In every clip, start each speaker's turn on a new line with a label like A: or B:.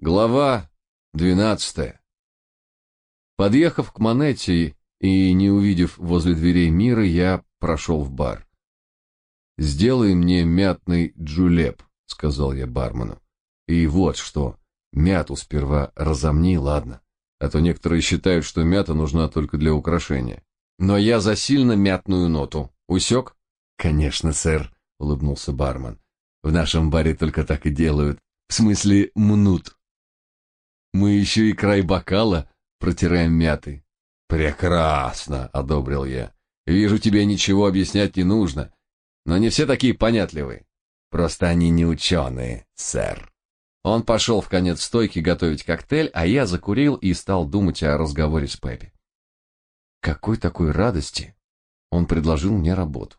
A: Глава двенадцатая. Подъехав к Монетти и не увидев возле дверей мира, я прошел в бар. «Сделай мне мятный джулеп», — сказал я бармену. «И вот что, мяту сперва разомни, ладно, а то некоторые считают, что мята нужна только для украшения. Но я за сильно мятную ноту. Усек?» «Конечно, сэр», — улыбнулся бармен. «В нашем баре только так и делают. В смысле, мнут». Мы еще и край бокала протираем мятой. Прекрасно, одобрил я. Вижу, тебе ничего объяснять не нужно. Но не все такие понятливые. Просто они не ученые, сэр. Он пошел в конец стойки готовить коктейль, а я закурил и стал думать о разговоре с Пеппи. Какой такой радости он предложил мне работу.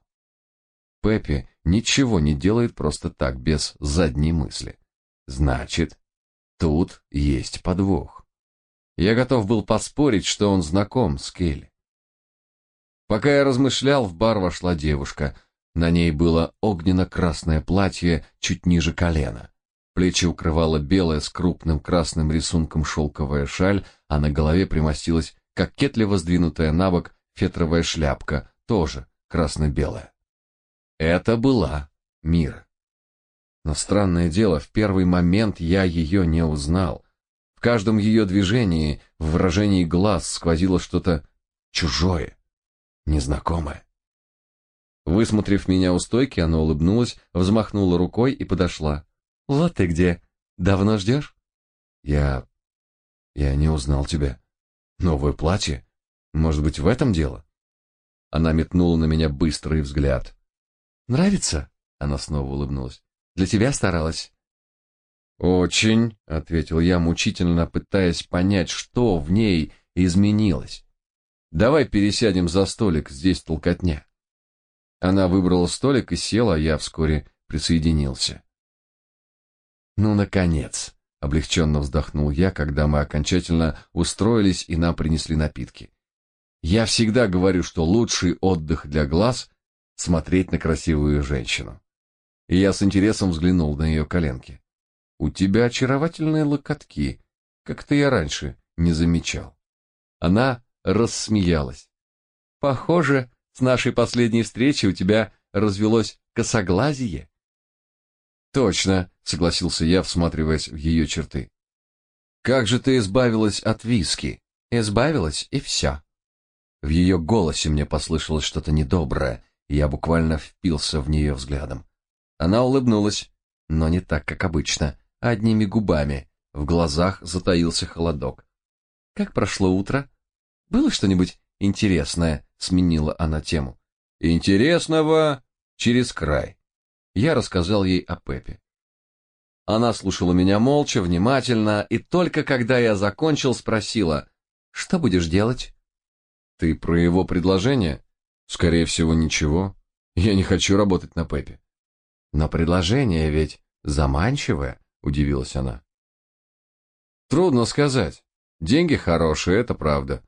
A: Пеппи ничего не делает просто так, без задней мысли. Значит, Тут есть подвох. Я готов был поспорить, что он знаком с Келли. Пока я размышлял, в бар вошла девушка. На ней было огненно-красное платье чуть ниже колена. Плечи укрывала белая с крупным красным рисунком шелковая шаль, а на голове примостилась кокетливо сдвинутая на бок фетровая шляпка, тоже красно-белая. Это была Мира. Но странное дело, в первый момент я ее не узнал. В каждом ее движении, в выражении глаз сквозило что-то чужое, незнакомое. Высмотрев меня у стойки, она улыбнулась, взмахнула рукой и подошла. «Вот ты где! Давно ждешь?» «Я... я не узнал тебя. Новое платье? Может быть, в этом дело?» Она метнула на меня быстрый взгляд. «Нравится?» — она снова улыбнулась. Для тебя старалась. Очень, ответил я, мучительно пытаясь понять, что в ней изменилось. Давай пересядем за столик, здесь толкотня. Она выбрала столик и села, а я вскоре присоединился. Ну наконец, облегченно вздохнул я, когда мы окончательно устроились и нам принесли напитки. Я всегда говорю, что лучший отдых для глаз смотреть на красивую женщину и я с интересом взглянул на ее коленки. У тебя очаровательные локотки, как-то я раньше не замечал. Она рассмеялась. Похоже, с нашей последней встречи у тебя развелось косоглазие. Точно, согласился я, всматриваясь в ее черты. Как же ты избавилась от виски? Избавилась и все. В ее голосе мне послышалось что-то недоброе, и я буквально впился в нее взглядом. Она улыбнулась, но не так, как обычно, а одними губами. В глазах затаился холодок. Как прошло утро? Было что-нибудь интересное? Сменила она тему. Интересного через край. Я рассказал ей о Пепе. Она слушала меня молча, внимательно, и только когда я закончил, спросила: "Что будешь делать?" "Ты про его предложение?" "Скорее всего, ничего. Я не хочу работать на Пепе". Но предложение ведь заманчивое, удивилась она. Трудно сказать. Деньги хорошие, это правда.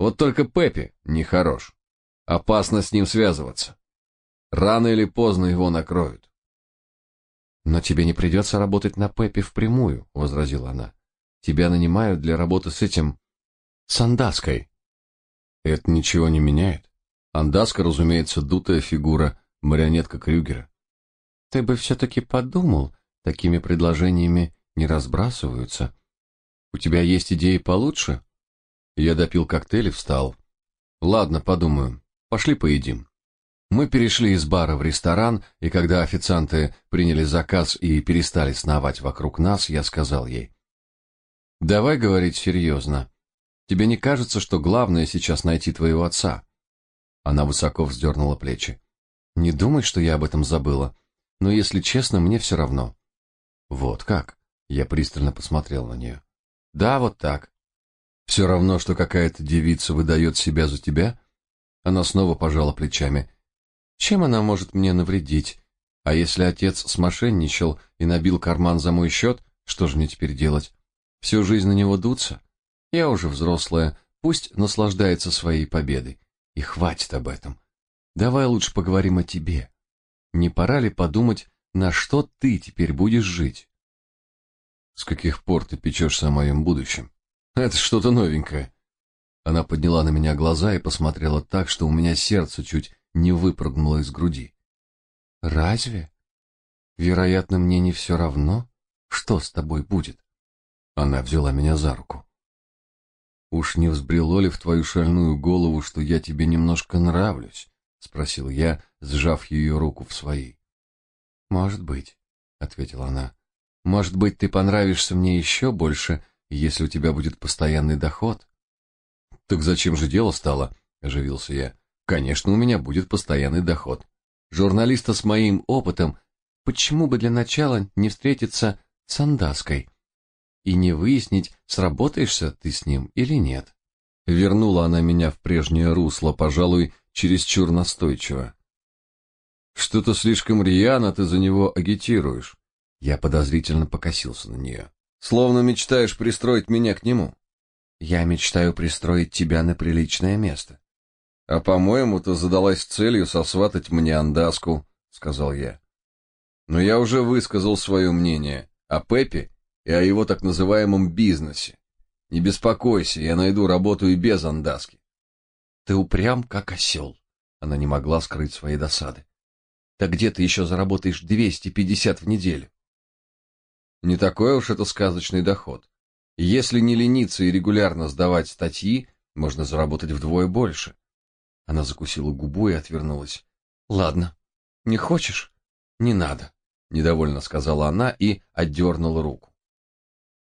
A: Вот только Пеппи не хорош. Опасно с ним связываться. Рано или поздно его накроют. Но тебе не придется работать на Пеппи впрямую, возразила она. Тебя нанимают для работы с этим с Андаской. Это ничего не меняет. Андаска, разумеется, дутая фигура, марионетка Крюгера. Ты бы все-таки подумал, такими предложениями не разбрасываются. У тебя есть идеи получше? Я допил коктейль и встал. Ладно, подумаю. Пошли поедим. Мы перешли из бара в ресторан, и когда официанты приняли заказ и перестали сновать вокруг нас, я сказал ей: "Давай говорить серьезно. Тебе не кажется, что главное сейчас найти твоего отца?" Она высоко вздернула плечи. "Не думай, что я об этом забыла но, если честно, мне все равно. Вот как? Я пристально посмотрел на нее. Да, вот так. Все равно, что какая-то девица выдает себя за тебя? Она снова пожала плечами. Чем она может мне навредить? А если отец смошенничал и набил карман за мой счет, что же мне теперь делать? Всю жизнь на него дуться? Я уже взрослая, пусть наслаждается своей победой. И хватит об этом. Давай лучше поговорим о тебе. Не пора ли подумать, на что ты теперь будешь жить? С каких пор ты печешься о моем будущем? Это что-то новенькое. Она подняла на меня глаза и посмотрела так, что у меня сердце чуть не выпрыгнуло из груди. Разве? Вероятно, мне не все равно, что с тобой будет. Она взяла меня за руку. Уж не взбрело ли в твою шальную голову, что я тебе немножко нравлюсь? спросил я, сжав ее руку в своей. Может быть, ответила она. Может быть, ты понравишься мне еще больше, если у тебя будет постоянный доход. Так зачем же дело стало? оживился я. Конечно, у меня будет постоянный доход. Журналиста с моим опытом, почему бы для начала не встретиться с Андаской и не выяснить, сработаешься ты с ним или нет? Вернула она меня в прежнее русло, пожалуй, чересчур настойчиво. Что-то слишком рьяно ты за него агитируешь. Я подозрительно покосился на нее. Словно мечтаешь пристроить меня к нему. Я мечтаю пристроить тебя на приличное место. А по-моему, ты задалась целью сосватать мне андаску, сказал я. Но я уже высказал свое мнение о Пепе и о его так называемом бизнесе. Не беспокойся, я найду работу и без андаски. Ты упрям, как осел. Она не могла скрыть своей досады. Так где ты еще заработаешь 250 в неделю? Не такой уж это сказочный доход. Если не лениться и регулярно сдавать статьи, можно заработать вдвое больше. Она закусила губу и отвернулась. Ладно, не хочешь? Не надо, недовольно сказала она и отдернула руку.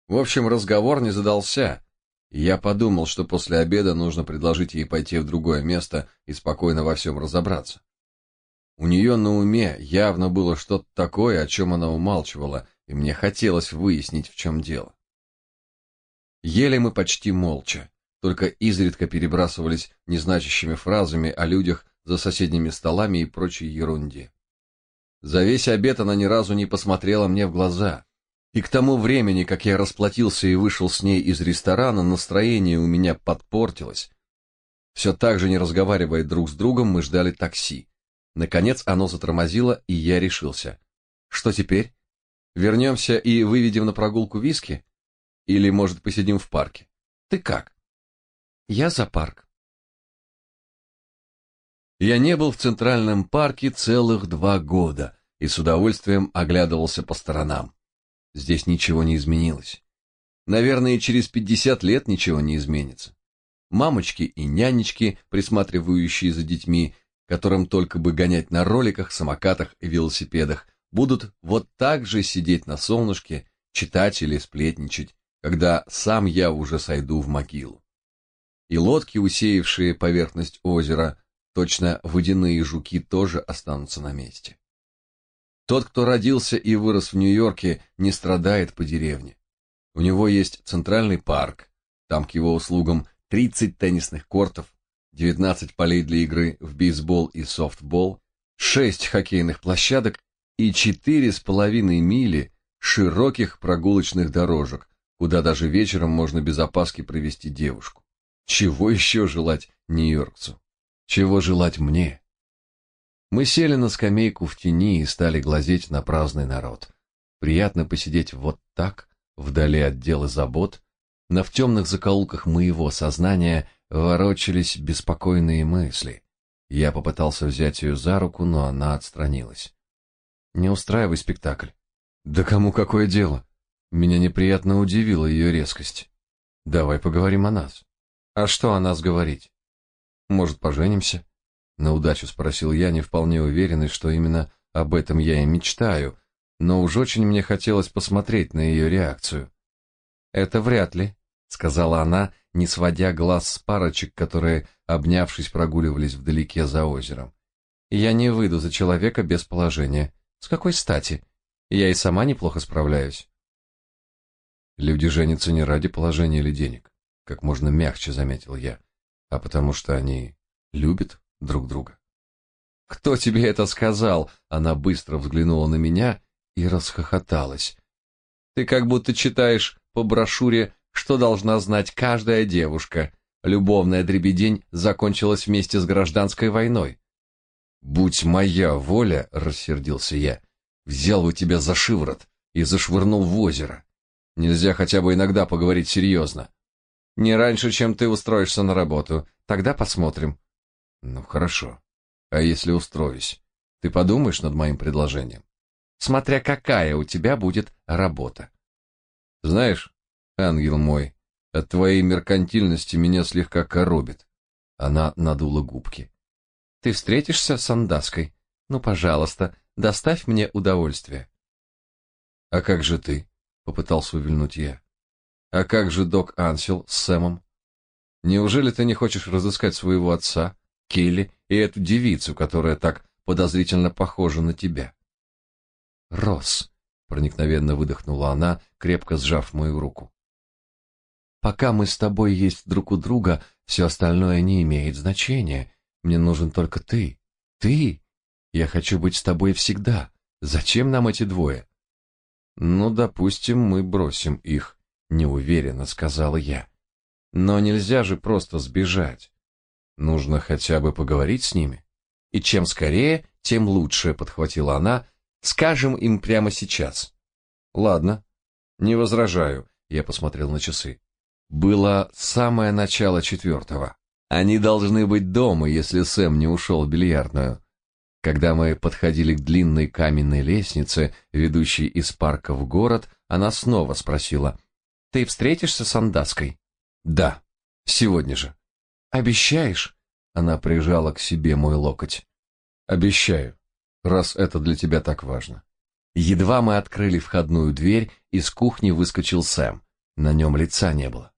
A: В общем, разговор не задался. Я подумал, что после обеда нужно предложить ей пойти в другое место и спокойно во всем разобраться. У нее на уме явно было что-то такое, о чем она умалчивала, и мне хотелось выяснить, в чем дело. Ели мы почти молча, только изредка перебрасывались незначащими фразами о людях за соседними столами и прочей ерунде. За весь обед она ни разу не посмотрела мне в глаза. И к тому времени, как я расплатился и вышел с ней из ресторана, настроение у меня подпортилось. Все так же не разговаривая друг с другом, мы ждали такси. Наконец оно затормозило, и я решился. Что теперь? Вернемся и выведем на прогулку виски? Или, может, посидим в парке? Ты как? Я за парк. Я не был в Центральном парке целых два года и с удовольствием оглядывался по сторонам. Здесь ничего не изменилось. Наверное, через пятьдесят лет ничего не изменится. Мамочки и нянечки, присматривающие за детьми, которым только бы гонять на роликах, самокатах и велосипедах, будут вот так же сидеть на солнышке, читать или сплетничать, когда сам я уже сойду в могилу. И лодки, усеявшие поверхность озера, точно водяные жуки, тоже останутся на месте. Тот, кто родился и вырос в Нью-Йорке, не страдает по деревне. У него есть центральный парк, там к его услугам 30 теннисных кортов, 19 полей для игры в бейсбол и софтбол, 6 хоккейных площадок и четыре с половиной мили широких прогулочных дорожек, куда даже вечером можно без опаски провести девушку. Чего еще желать нью-йоркцу? Чего желать мне? Мы сели на скамейку в тени и стали глазеть на праздный народ. Приятно посидеть вот так, вдали от дел и забот, но в темных закоулках моего сознания ворочались беспокойные мысли. Я попытался взять ее за руку, но она отстранилась. Не устраивай спектакль. Да кому какое дело? Меня неприятно удивила ее резкость. Давай поговорим о нас. А что о нас говорить? Может, поженимся? На удачу спросил я, не вполне уверенный, что именно об этом я и мечтаю, но уж очень мне хотелось посмотреть на ее реакцию. Это вряд ли, сказала она, не сводя глаз с парочек, которые, обнявшись, прогуливались вдалеке за озером. Я не выйду за человека без положения. С какой стати? Я и сама неплохо справляюсь. Люди женятся не ради положения или денег, как можно мягче заметил я, а потому что они любят друг друга. Кто тебе это сказал? Она быстро взглянула на меня и расхохоталась. Ты как будто читаешь по брошюре, что должна знать каждая девушка. Любовная дребедень закончилась вместе с гражданской войной. Будь моя воля, рассердился я, взял бы тебя за шиворот и зашвырнул в озеро. Нельзя хотя бы иногда поговорить серьезно?»
B: «Не раньше, чем ты устроишься на работу. Тогда посмотрим».
A: «Ну, хорошо. А если устроюсь? Ты подумаешь над моим предложением?»
B: «Смотря какая у тебя будет работа».
A: «Знаешь, ангел мой, от твоей меркантильности меня слегка коробит». Она надула губки.
B: «Ты встретишься с Андаской? Ну, пожалуйста, доставь мне удовольствие».
A: «А как же ты?» — попытался увильнуть я. «А как же док Ансел с Сэмом? Неужели ты не хочешь разыскать своего отца, Келли и эту девицу, которая так подозрительно похожа на тебя?»
B: «Росс», —
A: проникновенно выдохнула она, крепко сжав мою руку.
B: «Пока мы с тобой есть друг у друга, все остальное не имеет значения. Мне нужен только ты. Ты! Я хочу быть с тобой всегда. Зачем нам эти двое?»
A: Ну, допустим, мы бросим их, неуверенно сказала я. Но нельзя же просто сбежать. Нужно хотя бы поговорить с ними. И чем скорее, тем лучше, подхватила она. Скажем им прямо сейчас. Ладно. Не возражаю, я посмотрел на часы. Было самое начало четвертого. Они должны быть дома, если Сэм не ушел в бильярдную. Когда мы подходили к длинной каменной лестнице, ведущей из парка в город, она снова спросила: "Ты встретишься с Андаской?" "Да, сегодня же." "Обещаешь?" Она прижала к себе мой локоть. "Обещаю, раз это для тебя так важно." Едва мы открыли входную дверь, из кухни выскочил Сэм. На нем лица не было.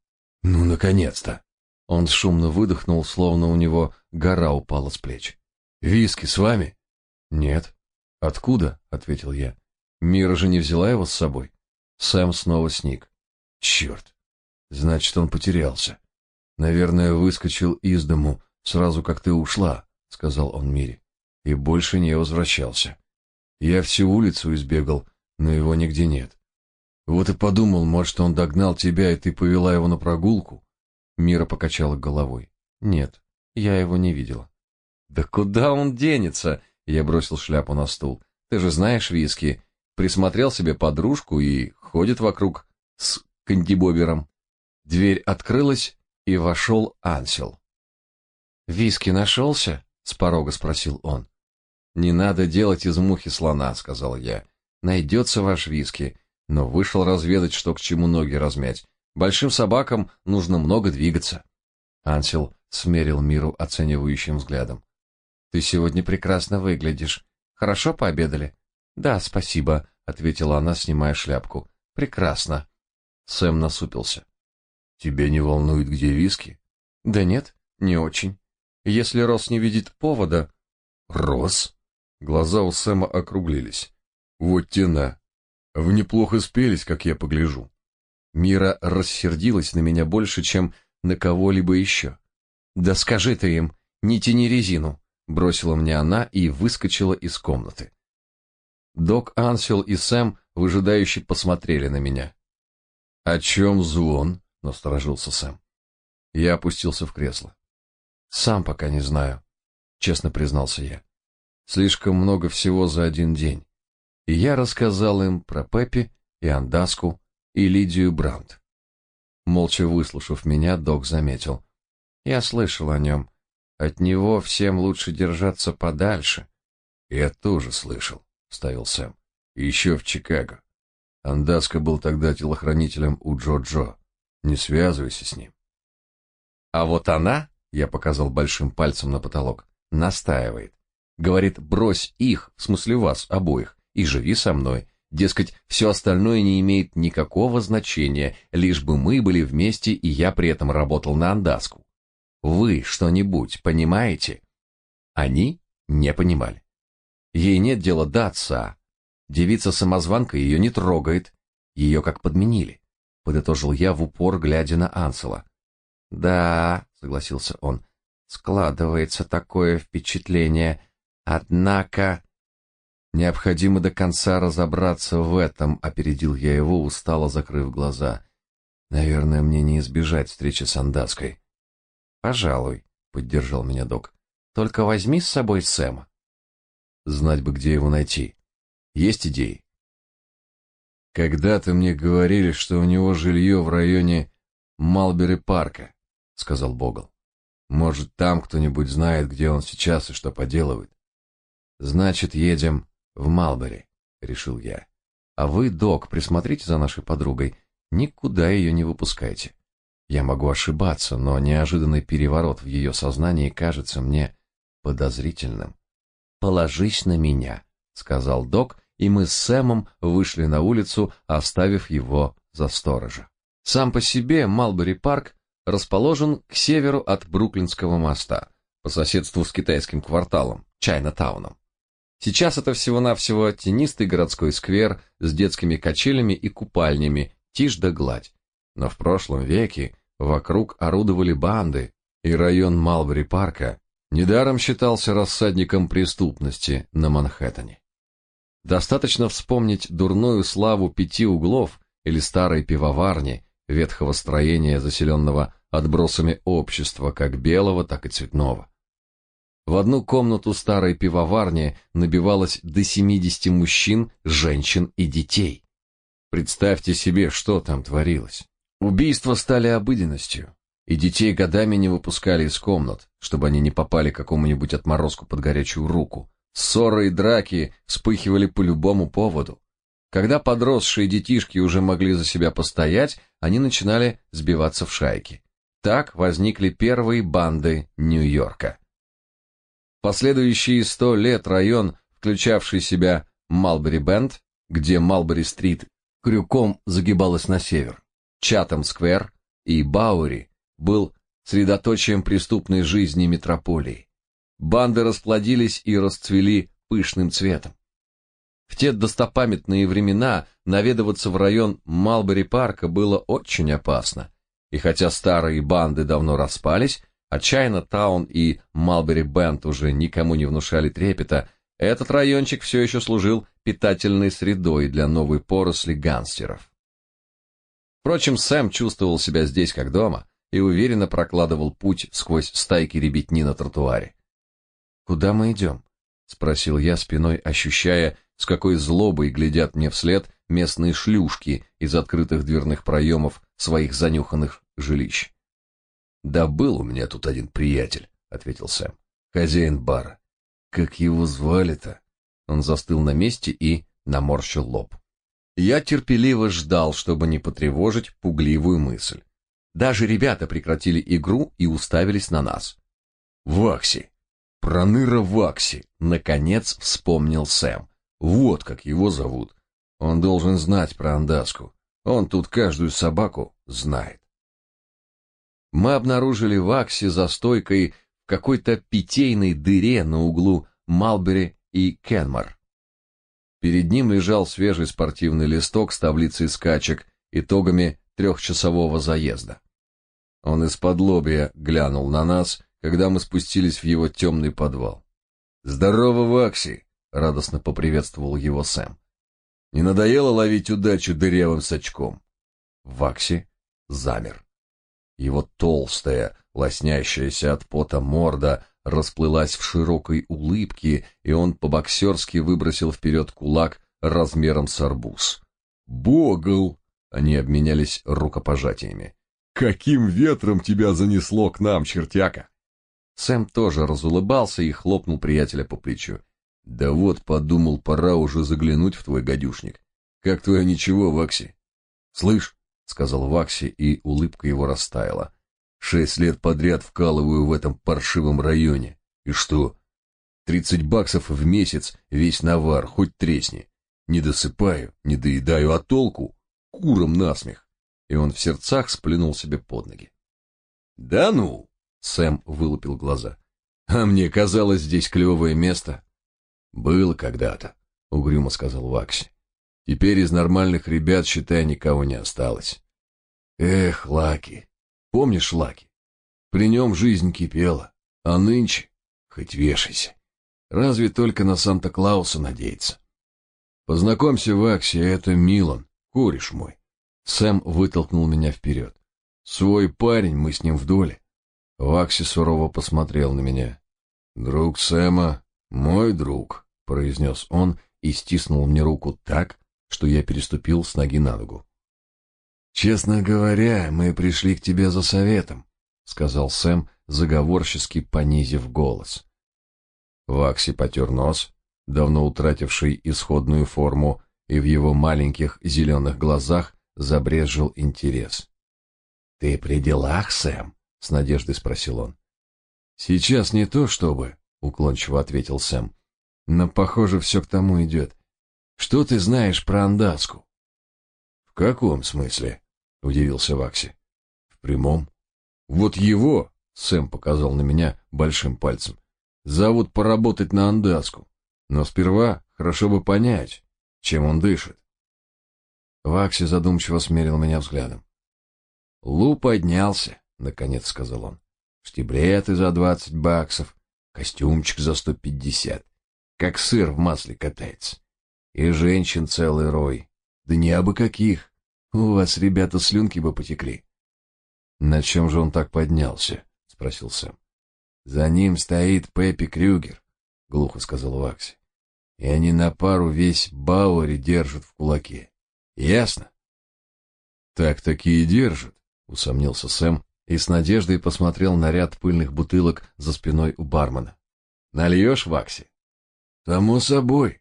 A: "Ну наконец-то!" Он шумно выдохнул, словно у него гора упала с плеч. "Виски с вами?" Нет. Откуда? ответил я. Мира же не взяла его с собой. Сэм снова сник. Черт. Значит, он потерялся. Наверное, выскочил из дому сразу, как ты ушла, сказал он Мире, и больше не возвращался. Я всю улицу избегал, но его нигде нет. Вот и подумал, может, он догнал тебя, и ты повела его на прогулку. Мира покачала головой. Нет, я его не видела. Да куда он денется? Я бросил шляпу на стул. Ты же знаешь виски. Присмотрел себе подружку и ходит вокруг с кандибобером. Дверь открылась, и вошел Ансел. «Виски нашелся?» — с порога спросил он. «Не надо делать из мухи слона», — сказал я. «Найдется ваш виски». Но вышел разведать, что к чему ноги размять. Большим собакам нужно много двигаться. Ансел смерил миру оценивающим взглядом. Ты сегодня прекрасно выглядишь. Хорошо пообедали? Да, спасибо, ответила она, снимая шляпку. Прекрасно. Сэм насупился. Тебя не волнует, где виски? Да нет, не очень. Если Рос не видит повода... Рос? Глаза у Сэма округлились. Вот тена. Вы неплохо спелись, как я погляжу. Мира рассердилась на меня больше, чем на кого-либо еще. Да скажи ты им, не тяни резину бросила мне она и выскочила из комнаты. Док Ансел и Сэм выжидающе посмотрели на меня. "О чем звон?" насторожился Сэм. Я опустился в кресло. "Сам пока не знаю", честно признался я. "Слишком много всего за один день". И я рассказал им про Пеппи и Андаску и Лидию Брандт. Молча выслушав меня, док заметил: "Я слышал о нем. От него всем лучше держаться подальше. Я тоже слышал, вставил Сэм. Еще в Чикаго. Андаска был тогда телохранителем у Джо-Джо. Не связывайся с ним. А вот она, я показал большим пальцем на потолок, настаивает. Говорит, брось их, в смысле вас обоих, и живи со мной. Дескать, все остальное не имеет никакого значения, лишь бы мы были вместе, и я при этом работал на Андаску. Вы что-нибудь понимаете? Они не понимали. Ей нет дела до отца. Девица-самозванка ее не трогает. Ее как подменили. Подытожил я в упор, глядя на Ансела. Да, согласился он. Складывается такое впечатление. Однако необходимо до конца разобраться в этом, опередил я его, устало закрыв глаза. Наверное, мне не избежать встречи с Андаской. Пожалуй, поддержал меня док. Только возьми с собой Сэма. Знать бы, где его найти. Есть идеи? Когда-то мне говорили, что у него жилье в районе Малбери-парка, сказал Богл. Может, там кто-нибудь знает, где он сейчас и что поделывает. Значит, едем в Малбери, решил я. А вы, док, присмотрите за нашей подругой, никуда ее не выпускайте. Я могу ошибаться, но неожиданный переворот в ее сознании кажется мне подозрительным. Положись на меня, сказал док, и мы с Сэмом вышли на улицу, оставив его за сторожа. Сам по себе Малбери-парк расположен к северу от Бруклинского моста, по соседству с китайским кварталом, Чайна-тауном. Сейчас это всего-навсего тенистый городской сквер с детскими качелями и купальнями, тишь да гладь. Но в прошлом веке вокруг орудовали банды, и район Малбери-парка недаром считался рассадником преступности на Манхэттене. Достаточно вспомнить дурную славу пяти углов или старой пивоварни, ветхого строения, заселенного отбросами общества, как белого, так и цветного. В одну комнату старой пивоварни набивалось до 70 мужчин, женщин и детей. Представьте себе, что там творилось. Убийства стали обыденностью, и детей годами не выпускали из комнат, чтобы они не попали какому-нибудь отморозку под горячую руку. Ссоры и драки вспыхивали по любому поводу. Когда подросшие детишки уже могли за себя постоять, они начинали сбиваться в шайки. Так возникли первые банды Нью-Йорка. Последующие сто лет район, включавший себя Малбери-Бенд, где Малбери-стрит крюком загибалась на север, Чатам-сквер и Баури, был средоточием преступной жизни метрополии. Банды расплодились и расцвели пышным цветом. В те достопамятные времена наведываться в район Малбери-парка было очень опасно, и хотя старые банды давно распались, а Чайна-таун и Малбери-бенд уже никому не внушали трепета, этот райончик все еще служил питательной средой для новой поросли гангстеров. Впрочем, Сэм чувствовал себя здесь как дома и уверенно прокладывал путь сквозь стайки ребятни на тротуаре. «Куда мы идем?» — спросил я спиной, ощущая, с какой злобой глядят мне вслед местные шлюшки из открытых дверных проемов своих занюханных жилищ. Да был у меня тут один приятель, ответил Сэм. Хозяин бара. Как его звали-то? Он застыл на месте и наморщил лоб. Я терпеливо ждал, чтобы не потревожить пугливую мысль. Даже ребята прекратили игру и уставились на нас. Вакси. Проныра Вакси, наконец вспомнил Сэм. Вот как его зовут. Он должен знать про Андаску. Он тут каждую собаку знает. Мы обнаружили Вакси за стойкой в какой-то питейной дыре на углу Малбери и Кенмар. Перед ним лежал свежий спортивный листок с таблицей скачек, итогами трехчасового заезда. Он из-под лобья глянул на нас, когда мы спустились в его темный подвал. «Здорово, Вакси!» — радостно поприветствовал его Сэм. «Не надоело ловить удачу дырявым сачком?» Вакси замер. Его толстая, лоснящаяся от пота морда расплылась в широкой улыбке, и он по-боксерски выбросил вперед кулак размером с арбуз. «Богл!» — они обменялись рукопожатиями. «Каким ветром тебя занесло к нам, чертяка?» Сэм тоже разулыбался и хлопнул приятеля по плечу. «Да вот, подумал, пора уже заглянуть в твой гадюшник. Как твое ничего, Вакси?» «Слышь, сказал Вакси, и улыбка его растаяла. Шесть лет подряд вкалываю в этом паршивом районе. И что? Тридцать баксов в месяц, весь навар, хоть тресни. Не досыпаю, не доедаю, а толку? Куром насмех. И он в сердцах сплюнул себе под ноги. Да ну, Сэм вылупил глаза. А мне казалось, здесь клевое место. Было когда-то, угрюмо сказал Вакси. Теперь из нормальных ребят, считай, никого не осталось. Эх, Лаки, помнишь Лаки? При нем жизнь кипела, а нынче хоть вешайся. Разве только на Санта-Клауса надеяться. Познакомься, Вакси, это Милан, кореш мой. Сэм вытолкнул меня вперед. Свой парень, мы с ним в доле. Вакси сурово посмотрел на меня. Друг Сэма, мой друг, произнес он и стиснул мне руку так, что я переступил с ноги на ногу. «Честно говоря, мы пришли к тебе за советом», — сказал Сэм, заговорчески понизив голос. Вакси потер нос, давно утративший исходную форму, и в его маленьких зеленых глазах забрезжил интерес. «Ты при делах, Сэм?» — с надеждой спросил он. «Сейчас не то чтобы», — уклончиво ответил Сэм. «Но, похоже, все к тому идет. Что ты знаешь про Андаску?» «В каком смысле?» — удивился Вакси. «В прямом. Вот его, — Сэм показал на меня большим пальцем, — зовут поработать на Андаску. Но сперва хорошо бы понять, чем он дышит». Вакси задумчиво смерил меня взглядом. «Лу поднялся», — наконец сказал он. «Штиблеты за двадцать баксов, костюмчик за сто пятьдесят, как сыр в масле катается. И женщин целый рой, да не абы каких. У вас, ребята, слюнки бы потекли». «На чем же он так поднялся?» — спросил Сэм. «За ним стоит Пеппи Крюгер», — глухо сказал Вакси. «И они на пару весь Бауэри держат в кулаке. Ясно?» «Так-таки и держат», усомнился Сэм и с надеждой посмотрел на ряд пыльных бутылок за спиной у бармена. Нальешь, Вакси? Само собой.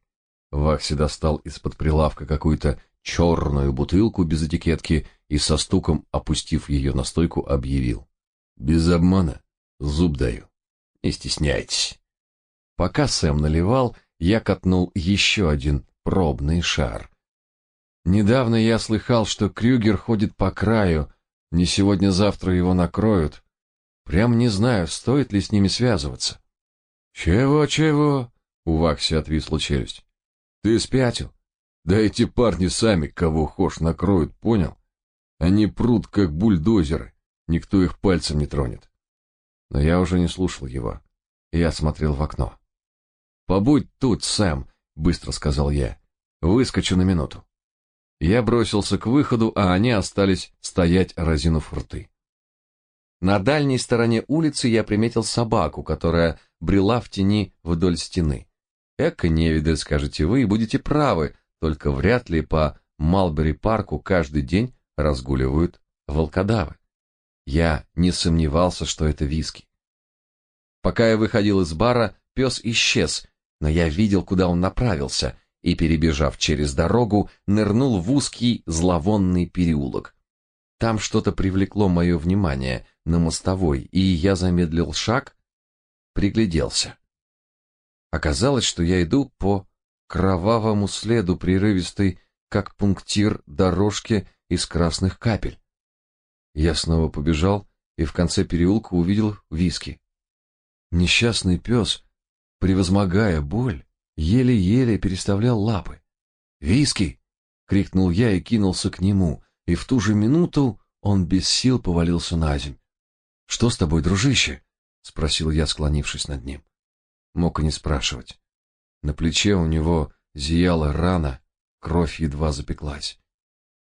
A: Вакси достал из-под прилавка какую-то черную бутылку без этикетки и со стуком, опустив ее на стойку, объявил: "Без обмана, зуб даю. Не стесняйтесь". Пока Сэм наливал, я катнул еще один пробный шар. Недавно я слыхал, что Крюгер ходит по краю, не сегодня-завтра его накроют. Прям не знаю, стоит ли с ними связываться. Чего, чего? У Вакси отвисла челюсть. Ты спятил? Да эти парни сами кого хошь накроют, понял? Они прут как бульдозеры, никто их пальцем не тронет. Но я уже не слушал его. Я смотрел в окно. Побудь тут, Сэм, быстро сказал я. Выскочу на минуту. Я бросился к выходу, а они остались стоять, разинув рты. На дальней стороне улицы я приметил собаку, которая брела в тени вдоль стены. Эко невиды, скажете вы, и будете правы, только вряд ли по Малбери-парку каждый день разгуливают волкодавы. Я не сомневался, что это виски. Пока я выходил из бара, пес исчез, но я видел, куда он направился, и, перебежав через дорогу, нырнул в узкий зловонный переулок. Там что-то привлекло мое внимание на мостовой, и я замедлил шаг, пригляделся. Оказалось, что я иду по кровавому следу прерывистой, как пунктир дорожки из красных капель. Я снова побежал и в конце переулка увидел виски. Несчастный пес, превозмогая боль, еле-еле переставлял лапы. «Виски!» — крикнул я и кинулся к нему, и в ту же минуту он без сил повалился на земь. «Что с тобой, дружище?» — спросил я, склонившись над ним. Мог и не спрашивать. На плече у него зияла рана, кровь едва запеклась.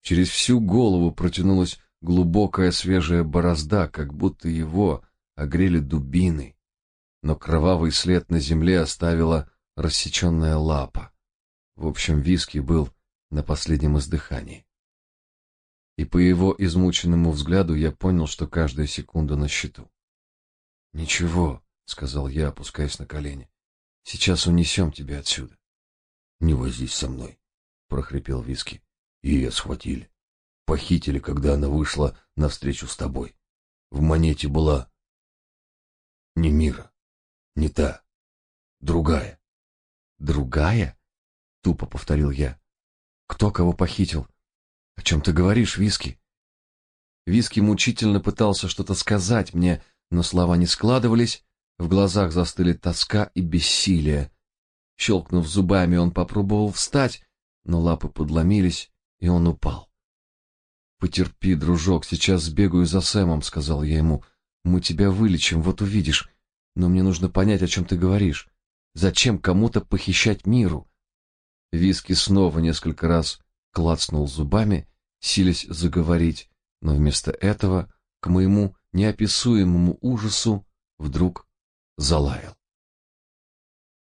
A: Через всю голову протянулась глубокая свежая борозда, как будто его огрели дубины. Но кровавый след на земле оставила рассеченная лапа. В общем, виски был на последнем издыхании. И по его измученному взгляду я понял, что каждая секунда на счету. "Ничего", сказал я, опускаясь на колени. "Сейчас унесем тебя отсюда". "Не возись со мной", прохрипел Виски. "Ее схватили. Похитили, когда она вышла навстречу с тобой. В монете была не мира, не та, другая. Другая? Тупо повторил я. Кто кого похитил? О чем ты говоришь, Виски? Виски мучительно пытался что-то сказать мне, но слова не складывались, в глазах застыли тоска и бессилие. Щелкнув зубами, он попробовал встать, но лапы подломились, и он упал. Потерпи, дружок, сейчас сбегаю за Сэмом, сказал я ему. Мы тебя вылечим, вот увидишь. Но мне нужно понять, о чем ты говоришь. Зачем кому-то похищать миру? Виски снова несколько раз клацнул зубами, силясь заговорить, но вместо этого, к моему неописуемому ужасу, вдруг залаял.